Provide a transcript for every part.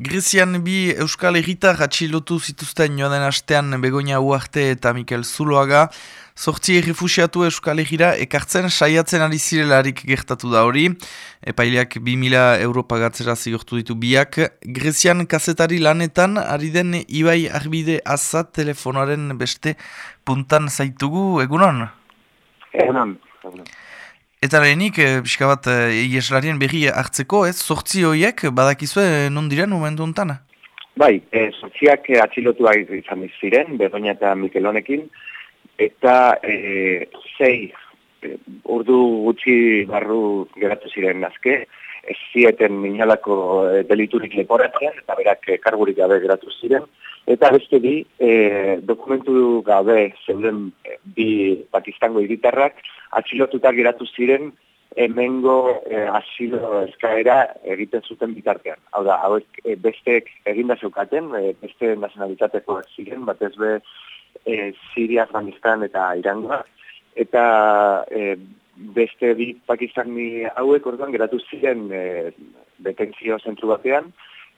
Grezian bi Euskal Herritar atxilotu zituzten joan astean Begoña Uarte eta Mikel Zuloaga. Zortzi errefusiatu Euskal Herrira ekartzen saiatzen ari zirelarik gertatu da hori. Epaileak bi mila Europa gatzera zigortu ditu biak. Grezian kazetari lanetan ari den Ibai Arbide Azat telefonoaren beste puntan zaitugu egunon? Egunon. Eta lehenik, e, pixka bat, e, ieslarien berri hartzeko, ez, sortzi horiek, badakizue, non diren momentu honetan? Bai, e, sortziak e, atxilotu izan ziren, Begoña eta Mikelonekin, eta e, zei, e, urdu gutxi barru geratu ziren azke, ez zieten minalako e, deliturik leporatzen, eta berak kargurik gabe geratu ziren, eta beste bi, e, dokumentu gabe zeuden e, bi Pakistango iritarrak, atxilotuta geratu ziren hemengo e, asilo eskaera egiten zuten bitartean. Hau da, hauek e, besteek eginda zeukaten, e, beste nazionalitateko ziren, batez be e, Siria, Afganistan eta Irangoa. Eta e, beste bi Pakistani hauek orduan geratu ziren e, detentzio zentru batean,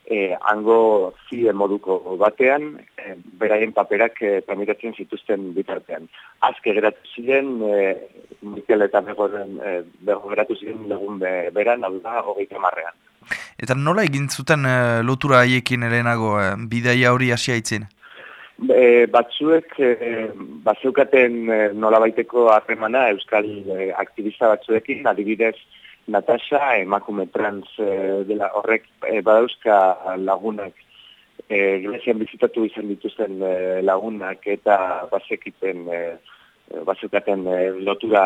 e, hango zide moduko batean, e, beraien paperak e, tramitatzen zituzten bitartean. Azke geratu ziren, e, Mikel eta Begoren, e, Bego geratu ziren lagun be, beran, hau da, hogeita marrean. Eta nola egin zuten e, lotura haiekin elenago, e, bidaia hori asia itzen? E, batzuek, e, bazeukaten e, nola baiteko harremana Euskal e, aktivista batzuekin, adibidez, Natasha, emakume trans e, dela horrek e, badauzka lagunak e, Grezian bizitatu izan dituzten e, lagunak eta bazekiten e, bazekaten e, lotura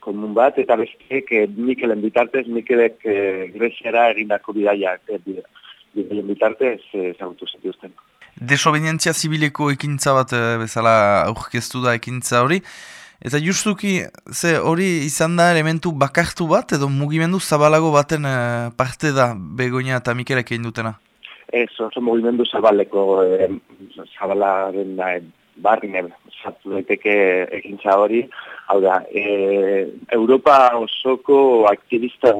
komun bat eta besteek e, Mikelen bitartez, Mikelek e, Greziara egindako bidaiak e, bidaien bitartez e, zagutu zituzten. Desobedientzia zibileko ekintza bat bezala aurkeztu da ekintza hori. Eta justuki, ze hori izan da elementu bakartu bat, edo mugimendu zabalago baten uh, parte da Begoña eta Mikelek egin dutena? Ez, oso mugimendu zabaleko eh, zabalaren da, eh, barri zatu daiteke egintza hori. Hau da, eh, Europa osoko aktivista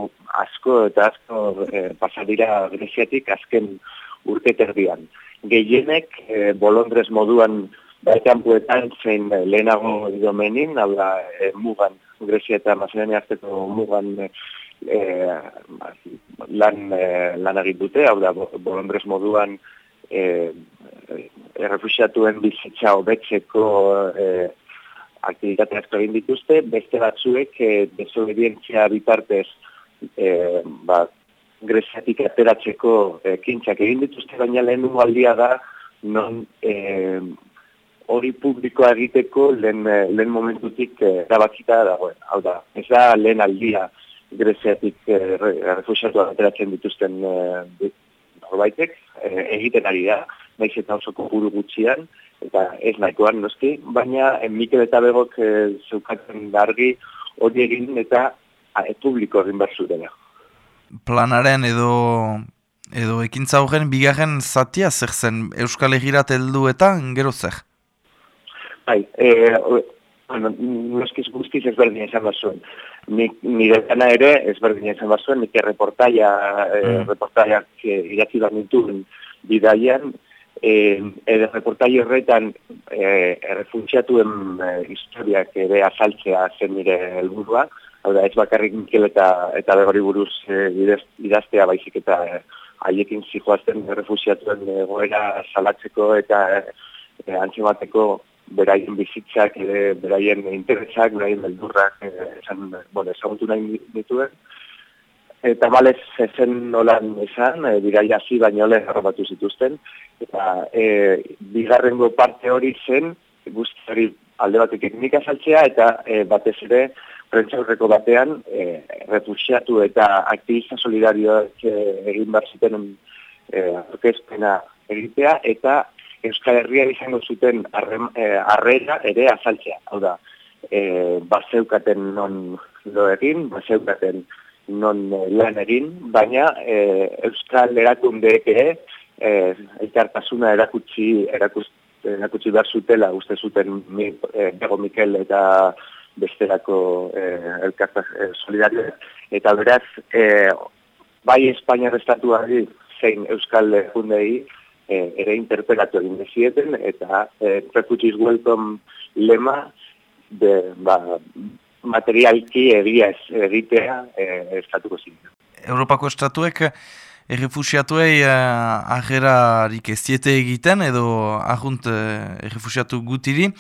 asko eta asko eh, pasadira greziatik azken urteterdian. Gehienek eh, bolondrez moduan Baitean puetan zein eh, lehenago idomenin, hau da, e, mugan, Grecia eta Macedonia arteko mugan e, lan, e, lan dute, hau da, bolondrez moduan e, errefusiatuen bizitza hobetzeko e, aktivitatea egin dituzte, beste batzuek e, desobedientzia bitartez e, ba, Greziatik ateratzeko e, kintzak egin dituzte, baina lehen aldia da non e, hori publikoa egiteko lehen, eh, lehen momentutik eh, erabakita dagoen. Hau da, ez da lehen aldia greziatik eh, refusiatu ateratzen dituzten horbaitek, egiten ari da, naiz eta oso kopuru gutxian, eta ez nahikoan noski, baina Mikel eta Begok zeukaten dargi hori egin eta publiko egin behar zutena. Planaren edo edo ekintza horren bigarren zatia zer zen Euskal Egirat heldu eta gero zer? Bai, eh, bueno, noskiz guztiz ezberdin izan bat zuen. Nire gana ere ezberdin izan bat zuen, nik reportaia, eh, mm. reportaiak eh, idatzi bat nintuen bidaian, eh, ere reportai horretan eh, errefuntziatuen eh, historiak ere azaltzea zen nire helburua, hau da ez bakarrik Mikel eta, eta begori buruz eh, idaztea baizik eta eh, haiekin zijoazten errefuntziatuen eh, goera salatzeko eta eh, antzemateko beraien bizitzak, ere, beraien interesak, beraien beldurrak, eh, esan, bueno, esaguntu nahi dituen. Eta balez, ezen nolan esan, e, birai hasi baino lehen arrobatu zituzten. Eta e, bigarrengo parte hori zen, guzti hori alde batek eknik azaltzea, eta e, batez ere, prentzaurreko batean, e, refusiatu eta aktivista solidarioak e, egin behar zuten e, orkestena egitea, eta Euskal Herria izango zuten eh, arrera ere azaltzea. Hau da, e, bazeukaten non lo egin, bazeukaten non eh, lan egin, baina e, Euskal erakundeek ere e, elkartasuna erakutsi, erakutsi, erakutsi behar zutela, uste zuten mi, e, Bego Mikel eta besterako e, elkartas e, solidario. Eta beraz, e, bai Espainiar estatuari zein Euskal Fundei ere interpelatu egin dezieten, eta e, Refugees Welcome lema de, ba, materialki egia ez egitea e, estatuko zin. Europako estatuek errefusiatuei uh, agerarik ez egiten edo ahunt uh, errefusiatu gutiri.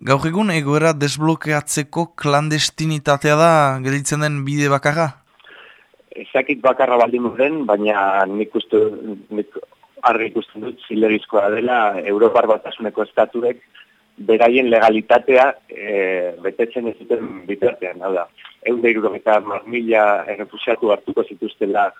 Gaur egun egoera desblokeatzeko klandestinitatea da gelditzen den bide bakarra? Ezakit bakarra baldin den, baina nik uste, nik argi ikusten dut zilegizkoa dela Europar batasuneko estatuek beraien legalitatea e, betetzen ez zuten bitartean, hau da. Egun da eta mila errefusiatu hartuko zituztela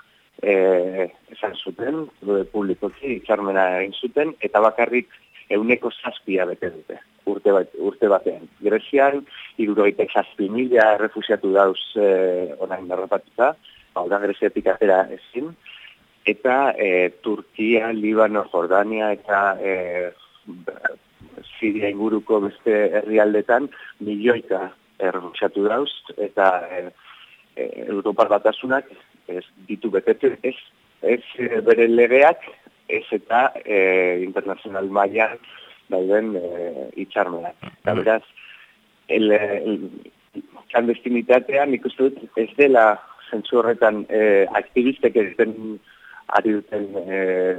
e, esan zuten, publikoki, itxarmena egin zuten, eta bakarrik euneko zazpia bete dute, urte, bat, urte batean. Grezian, irurogeita zazpi mila errefusiatu dauz e, onain derrapatuta, hau da Greziatik atera ezin, eta e, Turkia, Libano, Jordania eta e, Siria inguruko beste herrialdetan milioika errefusiatu dauz, eta e, e, Europar batasunak ez ditu betetzen, ez, ez bere legeak, ez eta e, internazional mailan dauden e, itxarmenak. Eta mm. beraz, el, el, klandestinitatea nik uste dut ez dela zentzu horretan e, aktivistek egiten ari duten e,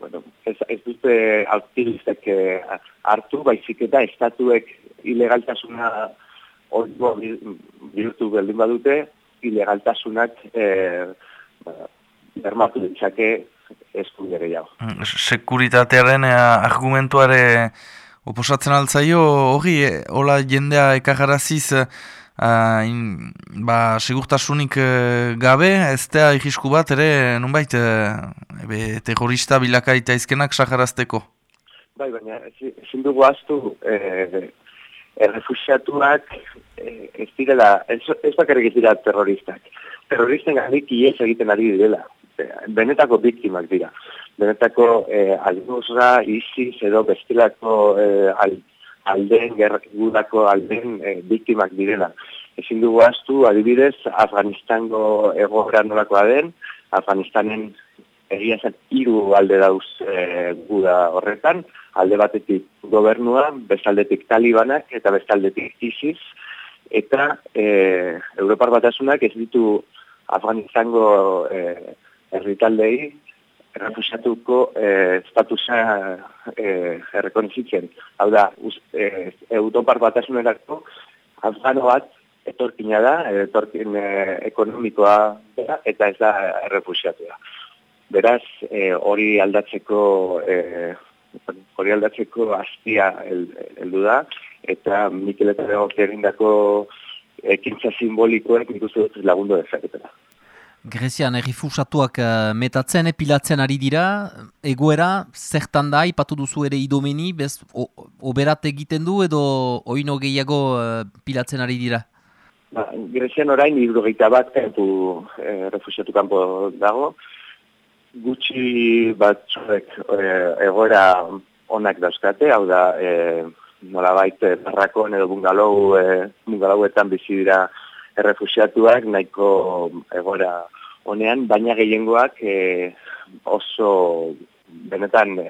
bueno, ez, ez dute aktivistek e, hartu, baizik eta estatuek ilegaltasuna orduan bihurtu beldin badute, ilegaltasunak e, bermatu ditzake eskubide jau. Sekuritatearen eh, argumentuare oposatzen altzaio, hori, hola jendea ekagaraziz, uh, in, ba, segurtasunik uh, gabe, ez da irisku bat ere, nunbait, uh, terrorista bilakaita izkenak saharazteko? Bai, baina ezin dugu astu eh, errefusiatuak eh, ez direla, ez, ez bakarrik ez dira terroristak. Terroristen gandik ies egiten ari direla. Benetako biktimak dira. Benetako eh, alduzra, isis edo bestilako eh, alden, gerrakudako alden eh, biktimak direla. Ezin dugu astu, adibidez, Afganistango egoera nolakoa den, Afganistanen egia zen hiru alde dauz e, guda horretan, alde batetik gobernua, bestaldetik talibanak eta bestaldetik ISIS, eta e, Europar batasunak ez ditu Afganistango e, erritaldei errefusatuko e, statusa e, errekonizitzen. Hau da, e, Europar batasunerako Afgano bat etorkina da, etorkin e, ekonomikoa da, eta ez da errefusiatua. Beraz, e, hori aldatzeko e, hori aldatzeko hastia heldu da eta Mikel eta egindako ekintza simbolikoek ikustu dut lagundu dezaketela. Grezian errifusatuak uh, metatzen, epilatzen ari dira, egoera, zertan da, ipatu duzu ere idomeni, bez, oberat egiten du edo oino gehiago uh, pilatzen ari dira? Ba, Grezian orain, irrogeita bat, kantu refusiatu kanpo dago, gutxi batzuek e, egoera onak dauzkate, hau da, e, nola baita barrakon edo bungalou, e, bungalouetan bizi dira errefusiatuak, nahiko egoera honean, baina gehiengoak e, oso benetan e,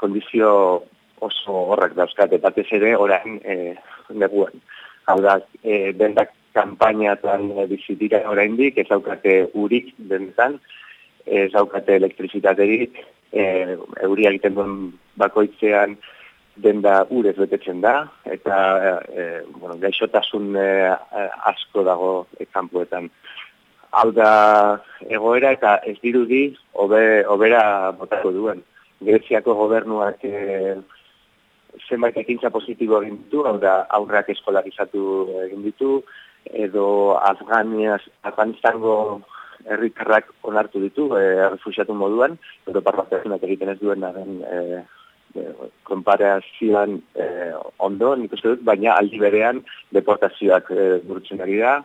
kondizio oso horrek dauzkate, batez ere orain e, neguan. Hau da, e, bendak kampainatan bizitira oraindik, ez daukate urik benetan, ez daukate elektrizitaterik, e, euria egiten duen bakoitzean denda urez betetzen da, eta e, bueno, gaixotasun e, asko dago e, kanpoetan. Hau da egoera eta ez dirudi obe, obera botako duen. Greziako gobernuak e, zenbait ekintza positibo egin ditu, hau da aurrak eskolarizatu egin ditu, edo Afganiaz, Afganistango herritarrak onartu ditu eh refugiatu moduan, edo parbatasunak egiten ez duen den eh konparazioan eh, ondo, nik uste dut, baina aldi berean deportazioak eh, burutzen ari da,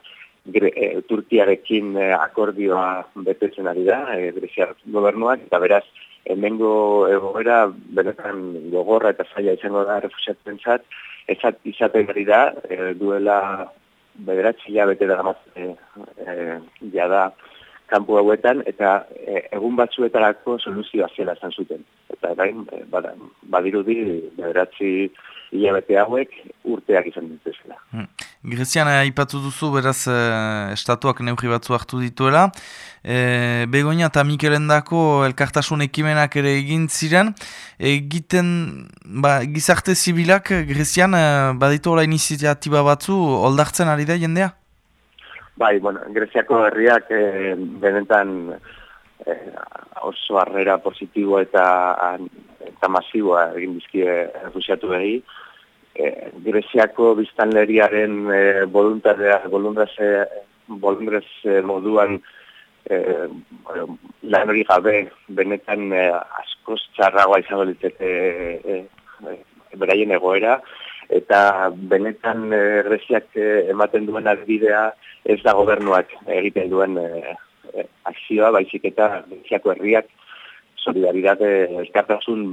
Gre, eh, Turkiarekin eh, akordioa betetzen ari da, eh, Greziar gobernuak, eta beraz, hemengo egoera benetan gogorra eta zaila izango da refusiatzen zat, ezat izaten ari da, eh, duela bederatzi bete da eh, jada kanpo hauetan, eta e, egun batzuetarako soluzioa zela esan zuten. Eta erain, e, badirudi, bederatzi hilabete hauek urteak izan dituzela. Hmm. Grezian aipatu duzu, beraz, eh, estatuak neugri batzu hartu dituela. E, Begoña eta Mikelendako elkartasun ekimenak ere egin ziren. Egiten, ba, gizarte zibilak Grezian e, baditu hola iniziatiba batzu oldartzen ari da jendea? Bai, bueno, Greziako herriak e, benetan oso harrera positibo eta, eta masiboa egin dizkie errusiatu behi eh, Greziako biztanleriaren eh, voluntadea, bolundrez eh, moduan eh, bueno, lan hori gabe benetan eh, askoz txarragoa izango litzete eh, eh, beraien egoera. Eta benetan eh, Greziak eh, ematen duen albidea ez da gobernuak egiten duen eh, eh, akzioa, baizik eta Greziako herriak solidaridade elkartasun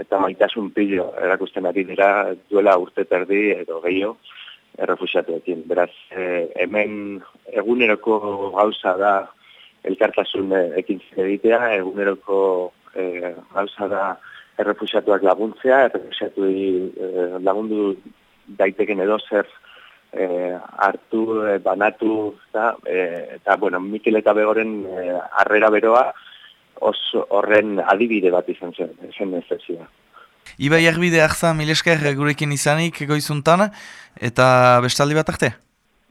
eta maitasun pilo erakusten ari dira duela urte terdi edo gehiago errefusiatuekin. Beraz, e, hemen eguneroko gauza da elkartasun e, ekin egitea, eguneroko e, gauza da errefusiatuak laguntzea, errefusiatu e, lagundu daiteken edo zer e, hartu, e, banatu, eta, e, eta bueno, Mikel eta Begoren e, arrera beroa, oso horren adibide bat izan zen, zen nefesia. Ibai erbide hartza milesker gurekin izanik goizuntan, eta bestaldi bat arte?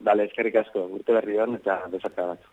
Dale, eskerrik asko, urte berri hon eta bezarka bat.